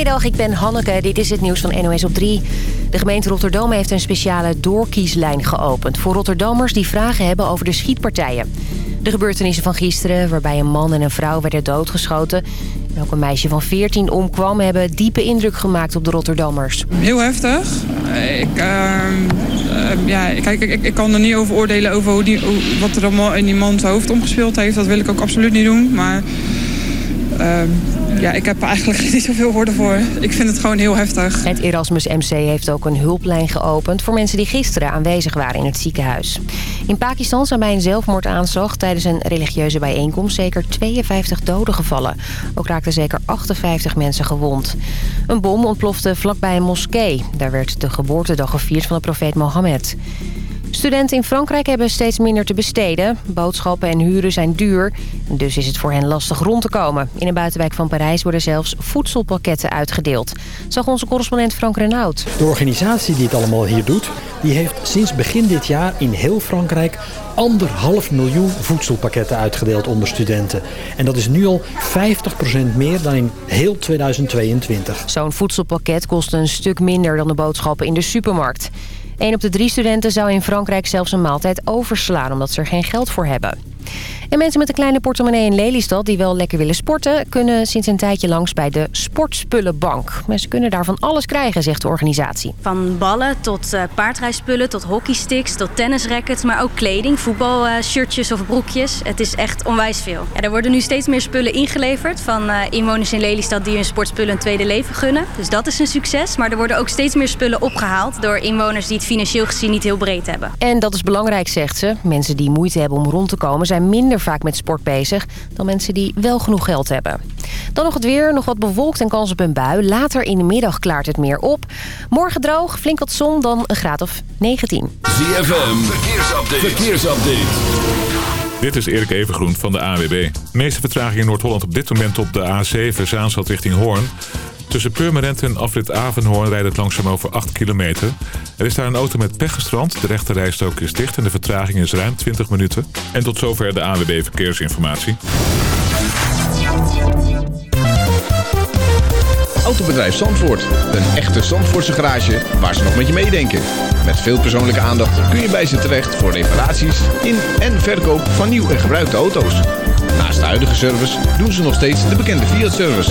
Goedemiddag, ik ben Hanneke. Dit is het nieuws van NOS op 3. De gemeente Rotterdam heeft een speciale doorkieslijn geopend... voor Rotterdammers die vragen hebben over de schietpartijen. De gebeurtenissen van gisteren, waarbij een man en een vrouw werden doodgeschoten... en ook een meisje van 14 omkwam... hebben diepe indruk gemaakt op de Rotterdammers. Heel heftig. Ik, uh, ja, kijk, ik, ik, kan er niet over oordelen over hoe die, wat er allemaal in die man's hoofd omgespeeld heeft. Dat wil ik ook absoluut niet doen. Maar... Uh, ja, ik heb eigenlijk niet zoveel woorden voor. Ik vind het gewoon heel heftig. Het Erasmus MC heeft ook een hulplijn geopend... voor mensen die gisteren aanwezig waren in het ziekenhuis. In Pakistan zijn bij een zelfmoordaanslag tijdens een religieuze bijeenkomst... zeker 52 doden gevallen. Ook raakten zeker 58 mensen gewond. Een bom ontplofte vlakbij een moskee. Daar werd de geboortedag gevierd van de profeet Mohammed. Studenten in Frankrijk hebben steeds minder te besteden. Boodschappen en huren zijn duur. Dus is het voor hen lastig rond te komen. In een buitenwijk van Parijs worden zelfs voedselpakketten uitgedeeld. Zag onze correspondent Frank Renaud. De organisatie die het allemaal hier doet... die heeft sinds begin dit jaar in heel Frankrijk... anderhalf miljoen voedselpakketten uitgedeeld onder studenten. En dat is nu al 50% meer dan in heel 2022. Zo'n voedselpakket kost een stuk minder dan de boodschappen in de supermarkt. Een op de drie studenten zou in Frankrijk zelfs een maaltijd overslaan... omdat ze er geen geld voor hebben. En mensen met een kleine portemonnee in Lelystad die wel lekker willen sporten... kunnen sinds een tijdje langs bij de Sportspullenbank. Maar ze kunnen daar van alles krijgen, zegt de organisatie. Van ballen tot uh, paardrijspullen, tot hockeysticks, tot tennisrackets... maar ook kleding, voetbalshirtjes of broekjes. Het is echt onwijs veel. Ja, er worden nu steeds meer spullen ingeleverd... van uh, inwoners in Lelystad die hun sportspullen een tweede leven gunnen. Dus dat is een succes. Maar er worden ook steeds meer spullen opgehaald... door inwoners die het financieel gezien niet heel breed hebben. En dat is belangrijk, zegt ze. Mensen die moeite hebben om rond te komen... zijn minder vaak met sport bezig dan mensen die wel genoeg geld hebben. Dan nog het weer, nog wat bewolkt en kans op een bui. Later in de middag klaart het meer op. Morgen droog, flink wat zon, dan een graad of 19. ZFM, verkeersupdate. verkeersupdate. Dit is Erik Evengroen van de AWB. De meeste vertraging in Noord-Holland op dit moment op de A7 Zaanstad richting Hoorn. Tussen Purmerend en afrit Avenhoorn rijdt het langzaam over 8 kilometer. Er is daar een auto met pech gestrand. De rechterrijstrook is dicht en de vertraging is ruim 20 minuten. En tot zover de AWB Verkeersinformatie. Autobedrijf Zandvoort. Een echte Zandvoortse garage waar ze nog met je meedenken. Met veel persoonlijke aandacht kun je bij ze terecht voor reparaties in en verkoop van nieuw en gebruikte auto's. Naast de huidige service doen ze nog steeds de bekende Fiat-service.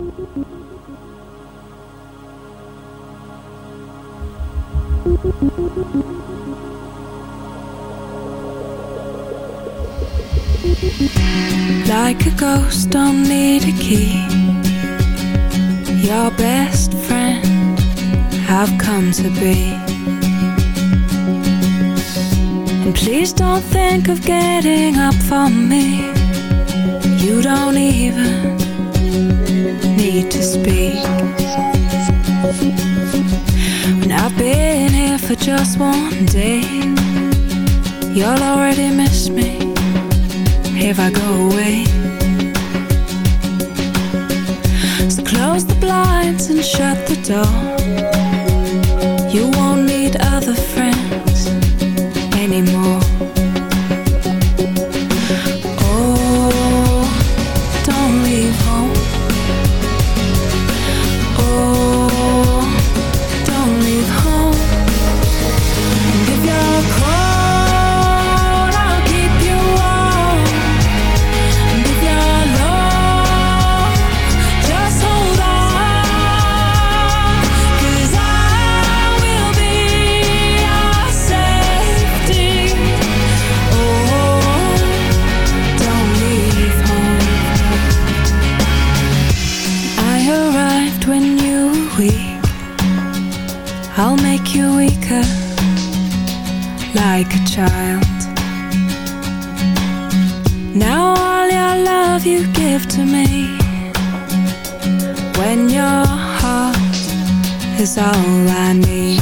Like a ghost, don't need a key. Your best friend, I've come to be. And please don't think of getting up from me. You don't even need to speak. When I've been for just one day, you'll already miss me if I go away. So close the blinds and shut the door. Child. Now all your love you give to me, when your heart is all I need.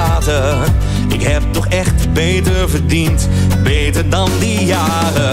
Ik heb toch echt beter verdiend, beter dan die jaren.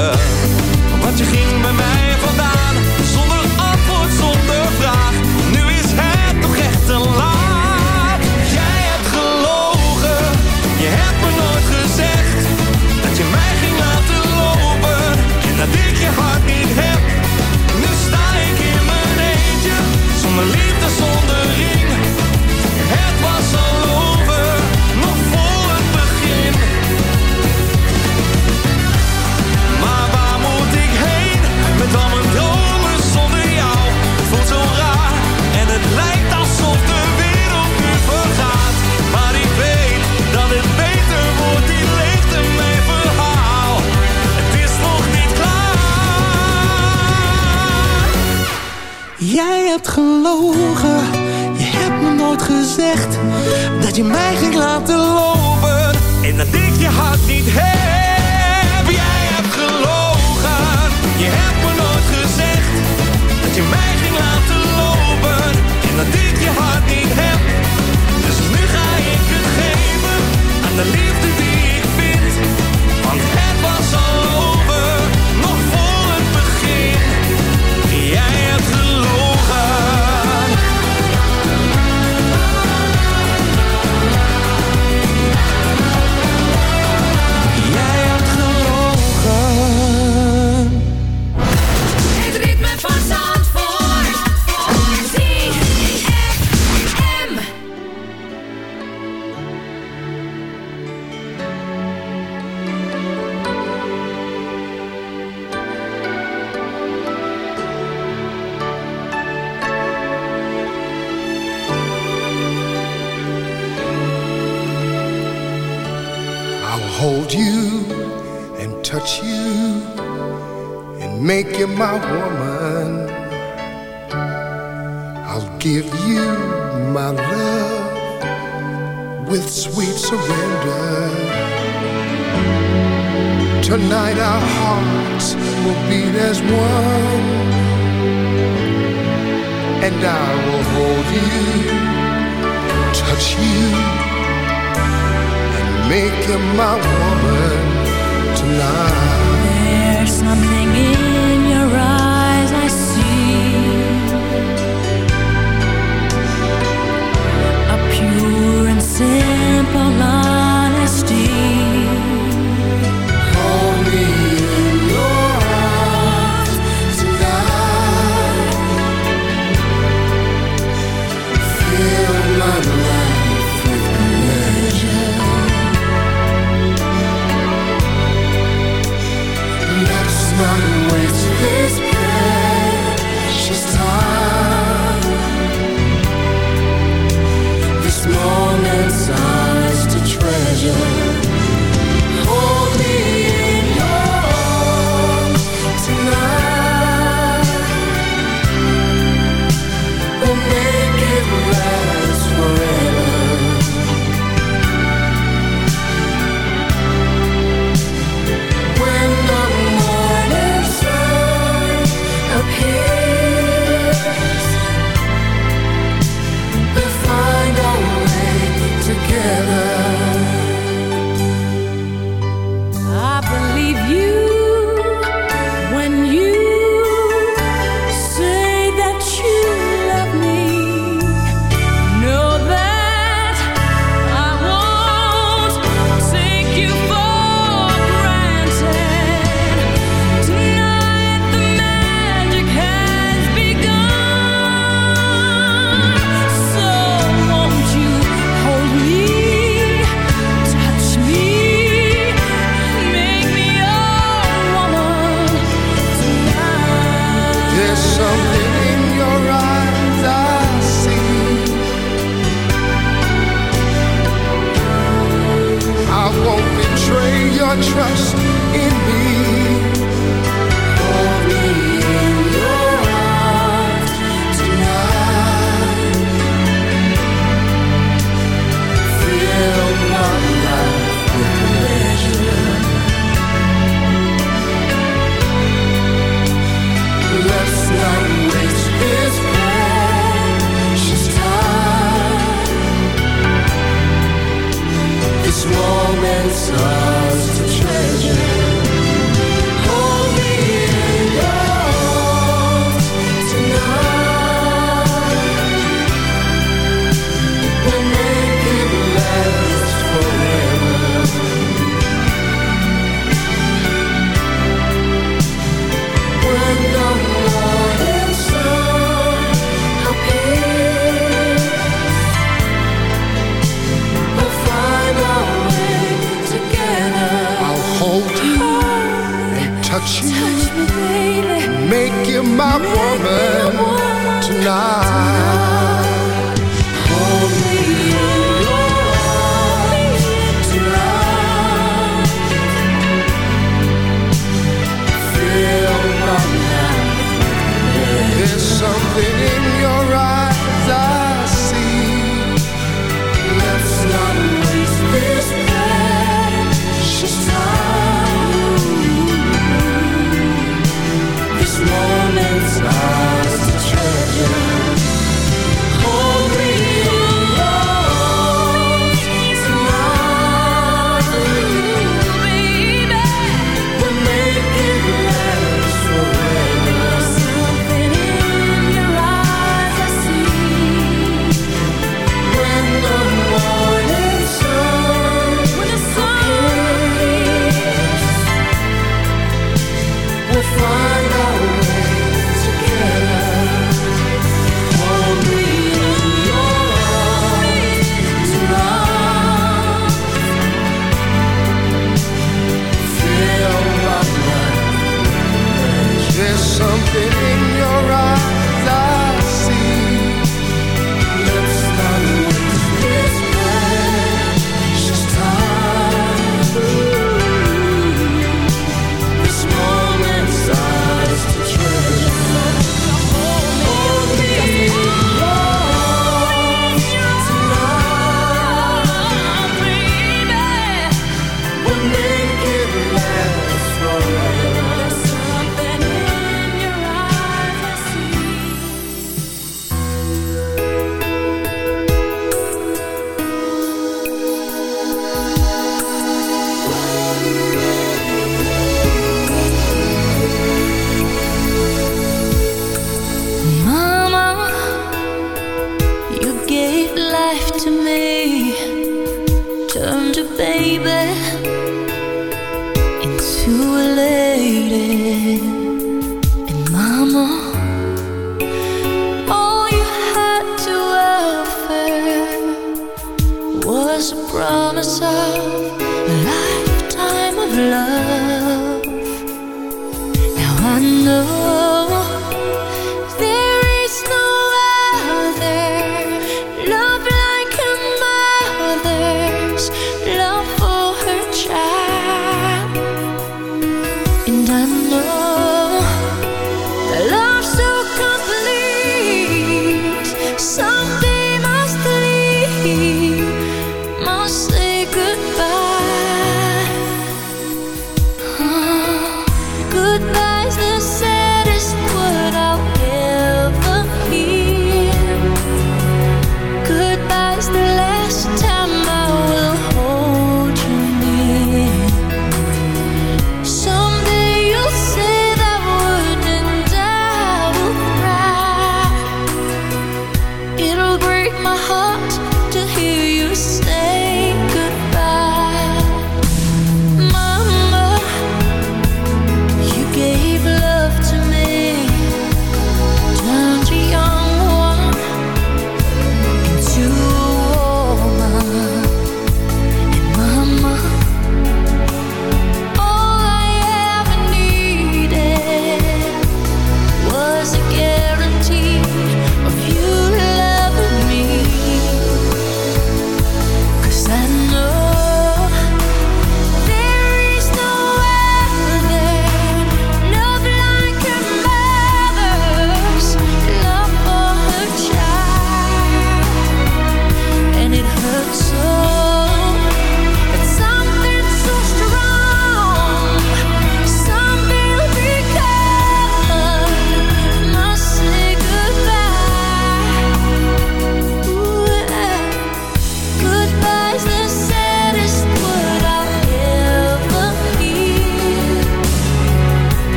break my heart to hear you say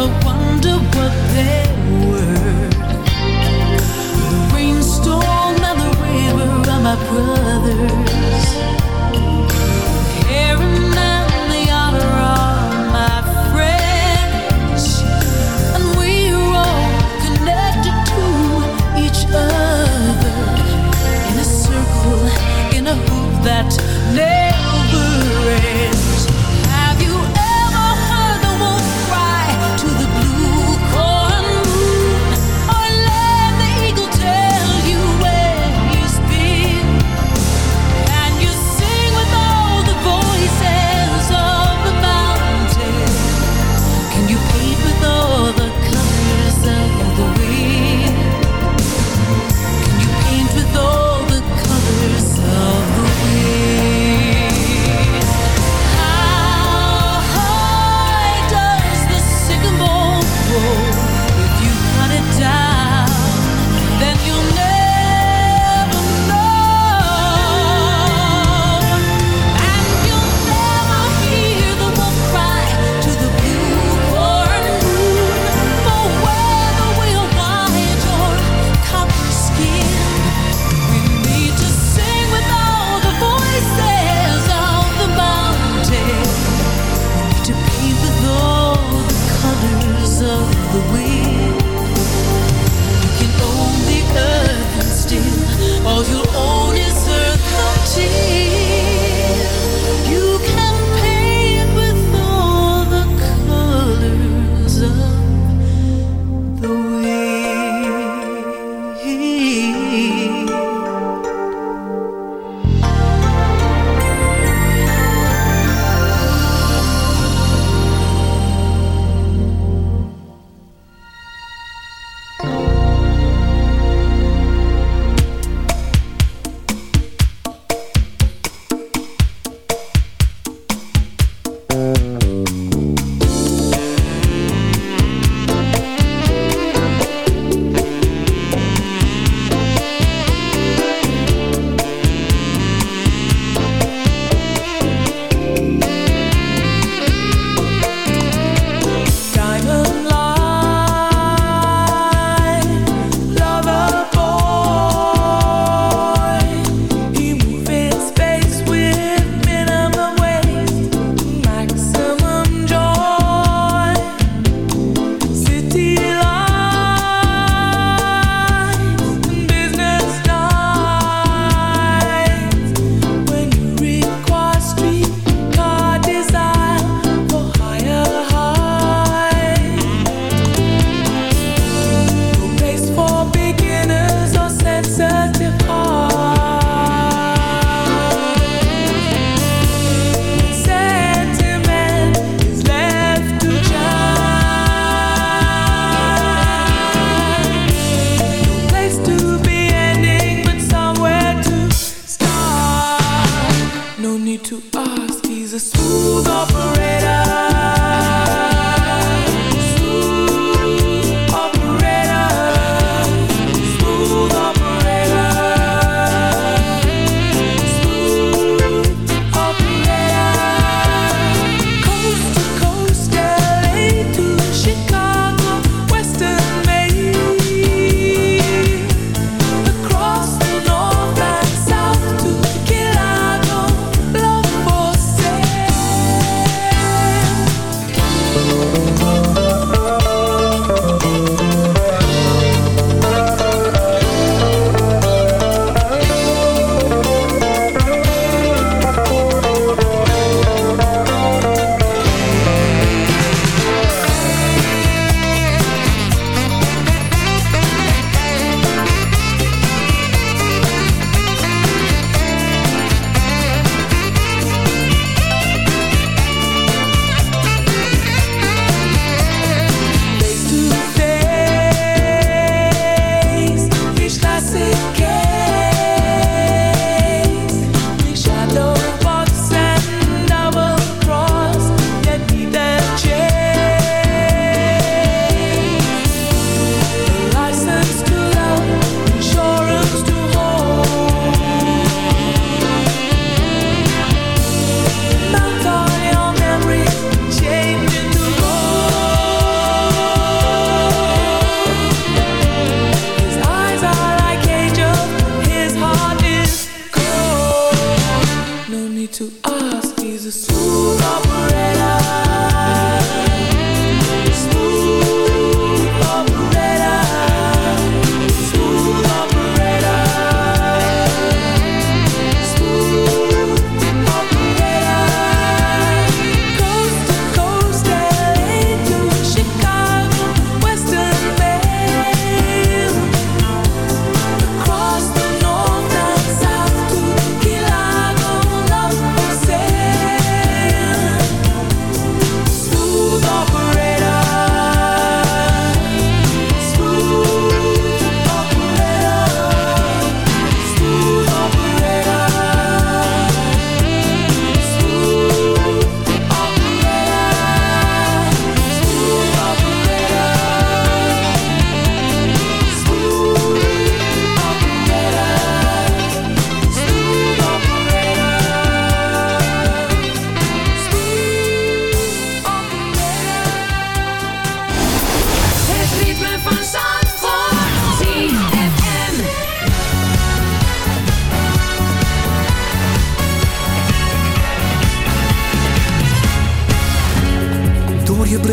Never wonder what they're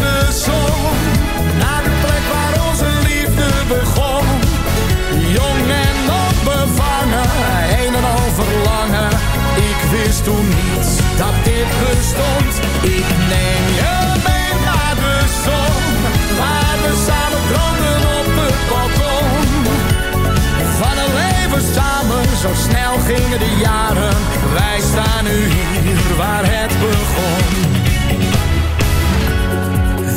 de naar de plek waar onze liefde begon. Jong en onbevangen, een en al verlangen. Ik wist toen niet dat dit bestond. Ik neem je mee naar de zon, waar we samen droomden op het balkon. Van een leven samen, zo snel gingen de jaren. Wij staan nu hier waar het begon.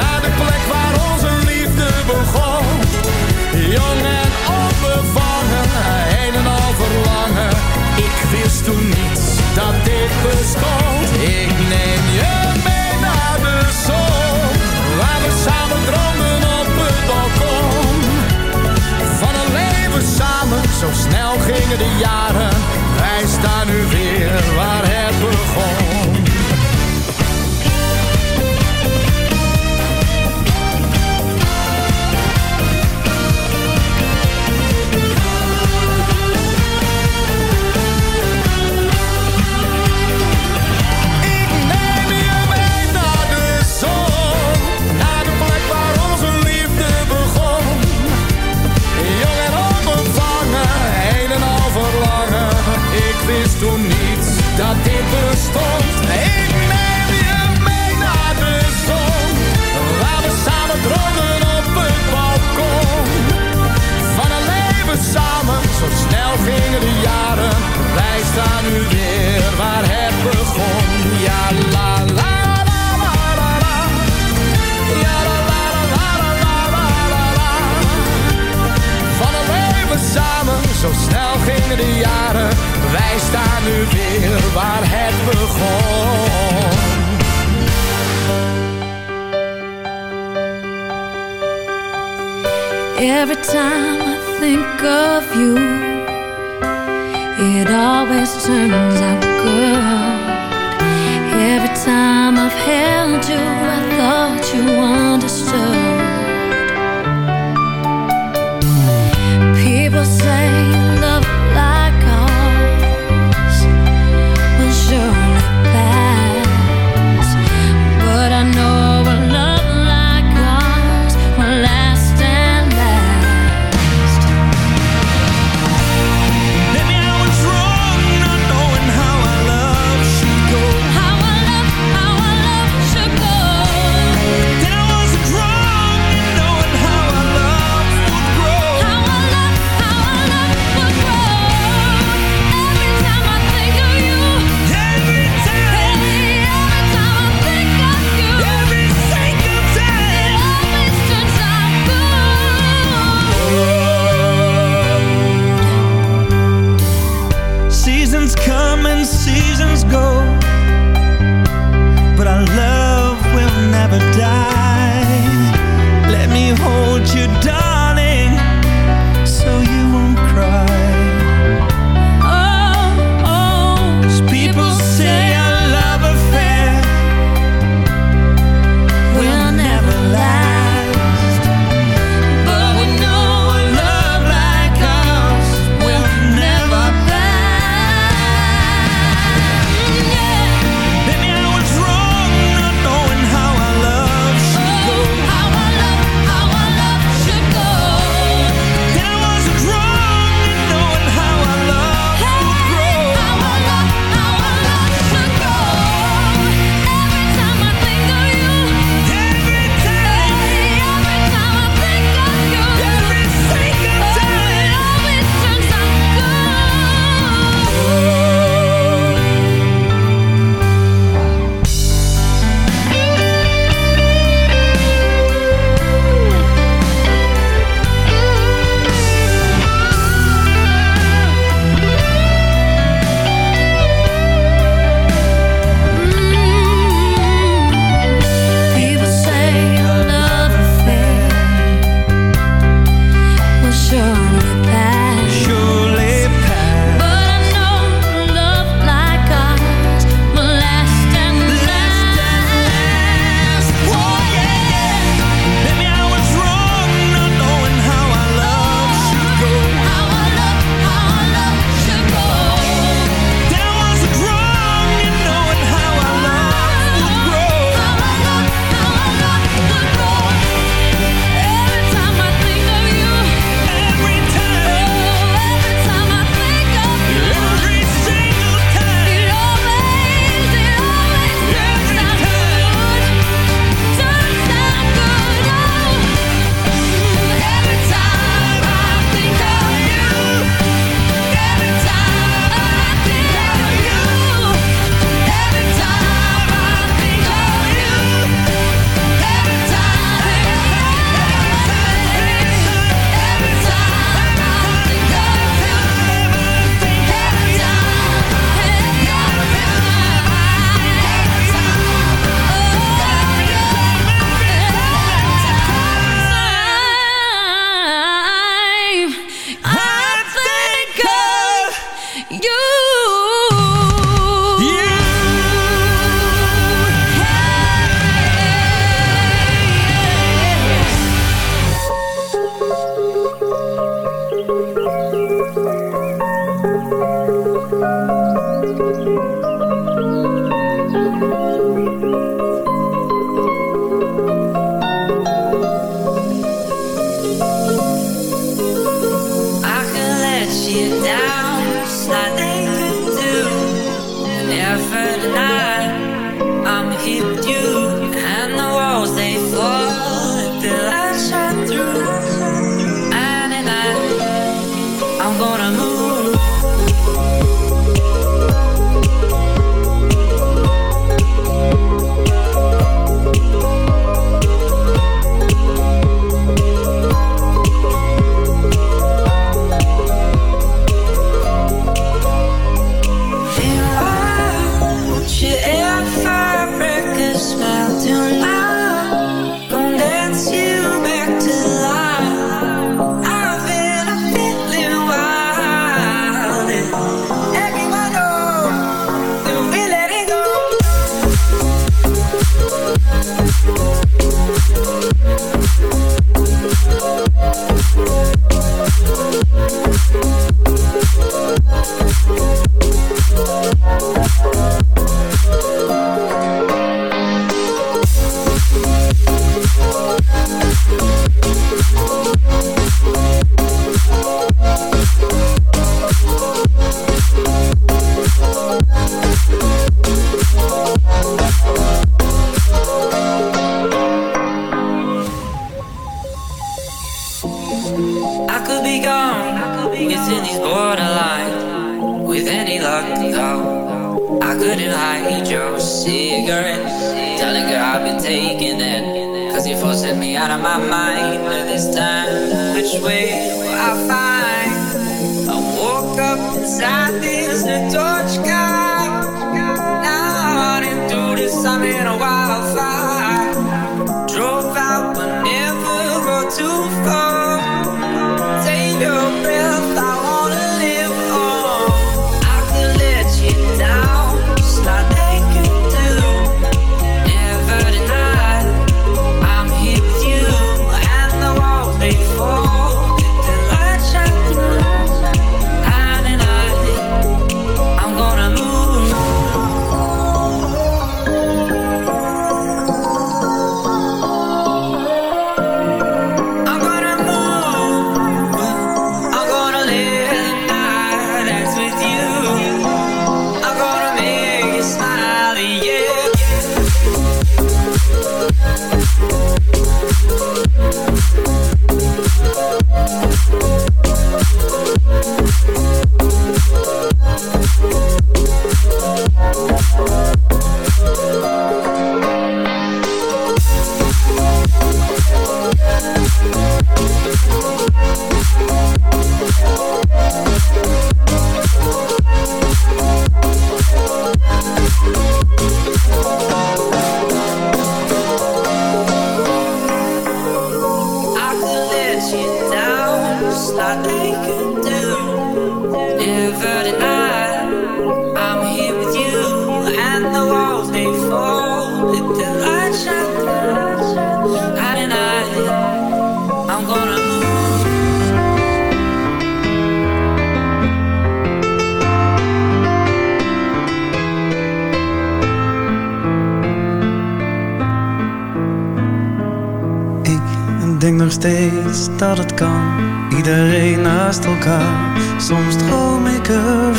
Naar de plek waar onze liefde begon. Jong en onbevangen, een en al verlangen. Ik wist toen niet dat dit bestond. Ik neem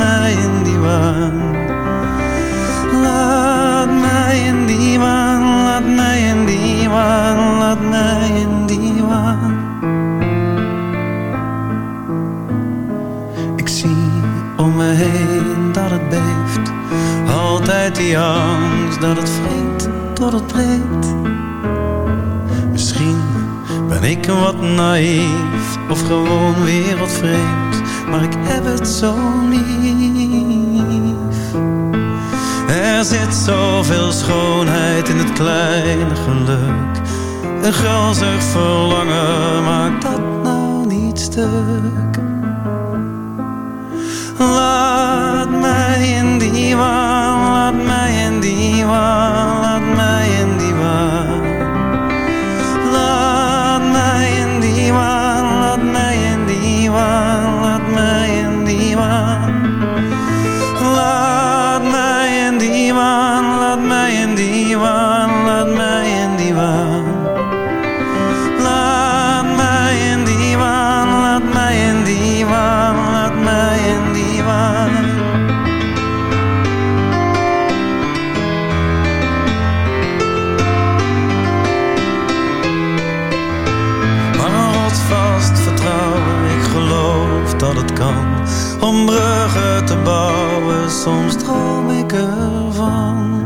mij in die waan. Laat mij in die waan, laat mij in die waan, laat mij in die waan. Ik zie om me heen dat het beeft, altijd die angst dat het vreemd tot het breekt. Misschien ben ik wat naïef of gewoon wereldvreemd, maar ik heb het zo niet. Er zit zoveel schoonheid in het kleine geluk. Een grazig verlangen maakt dat nou niet stuk. Laat mij in die waan, laat mij in die waan. dat het kan om bruggen te bouwen. Soms droom ik ervan.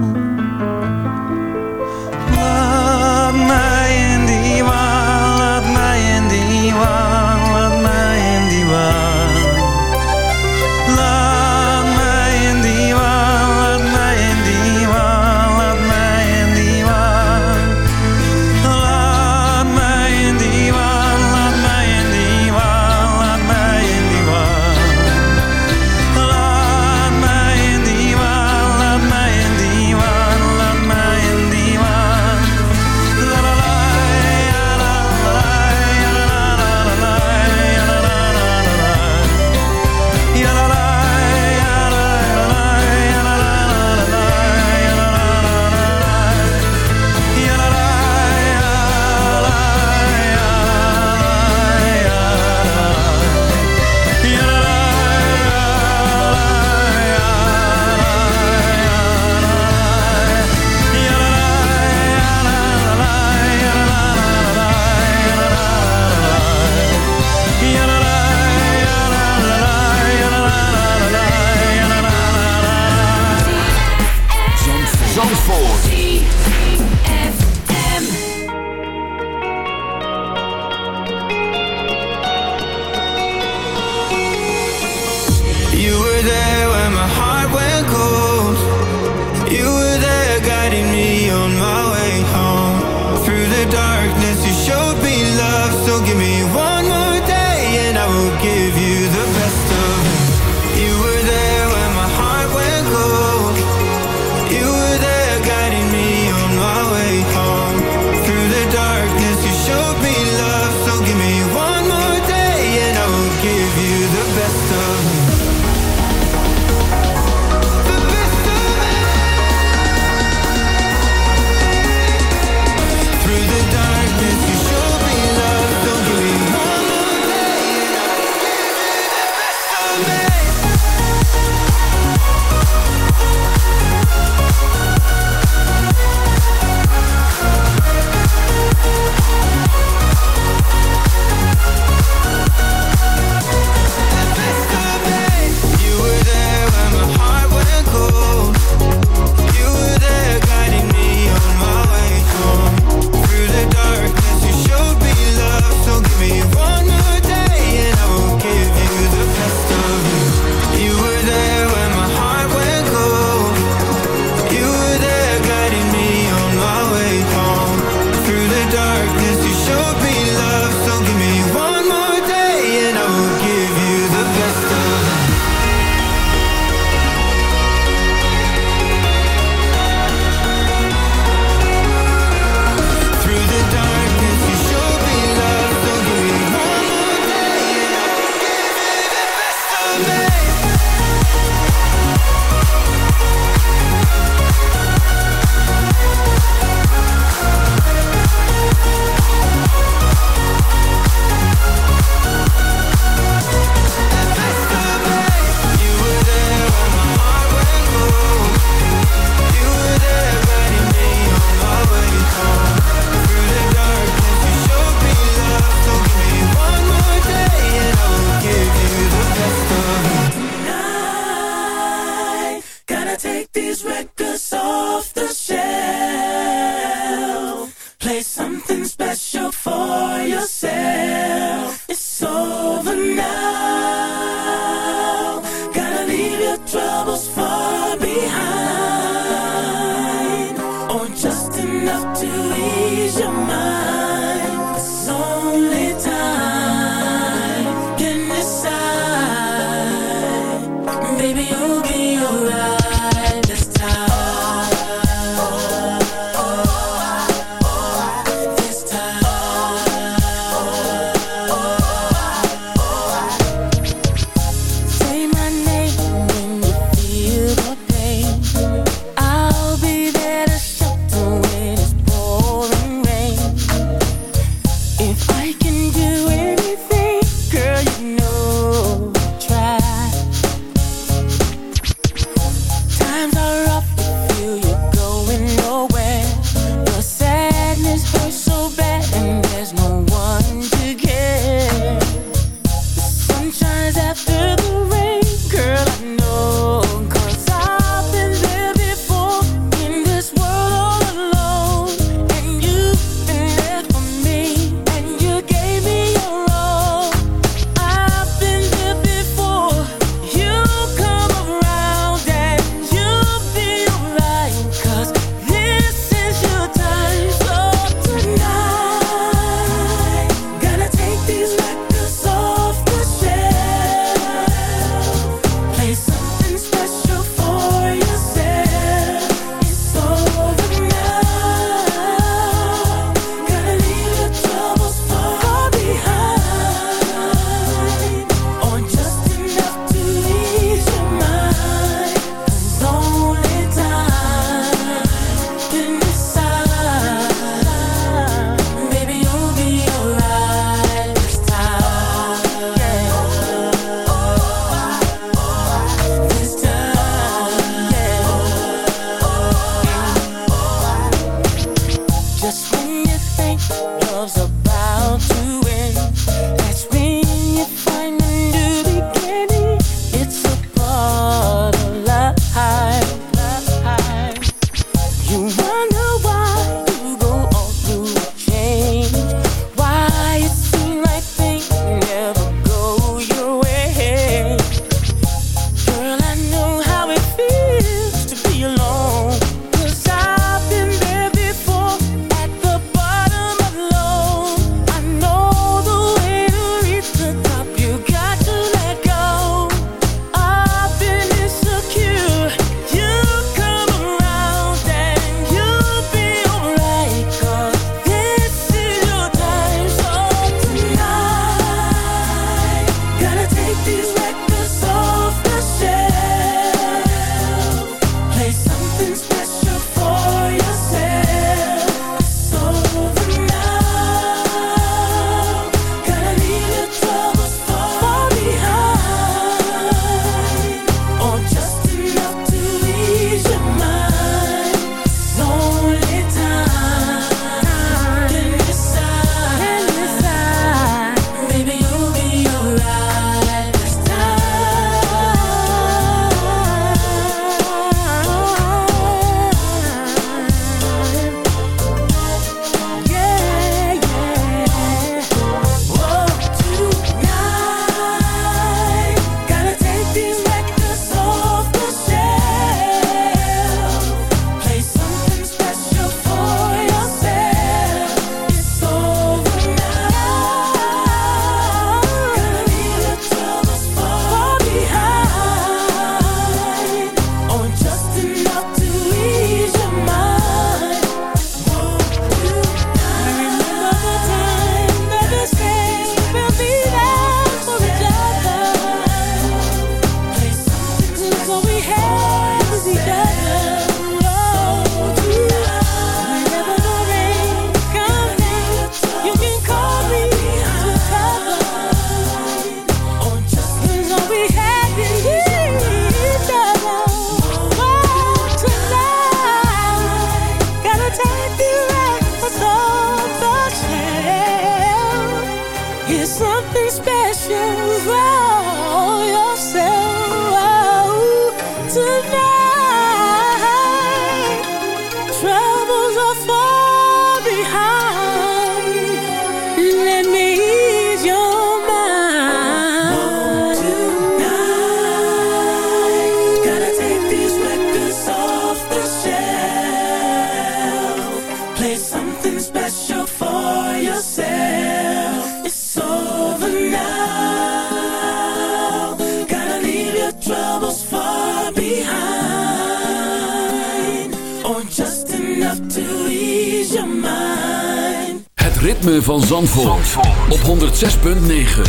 ritme van Zandvoort, Zandvoort. op 106.9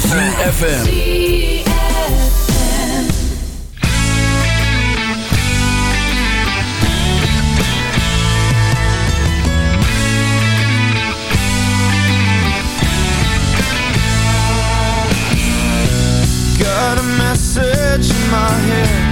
CFFM Got a message in my head.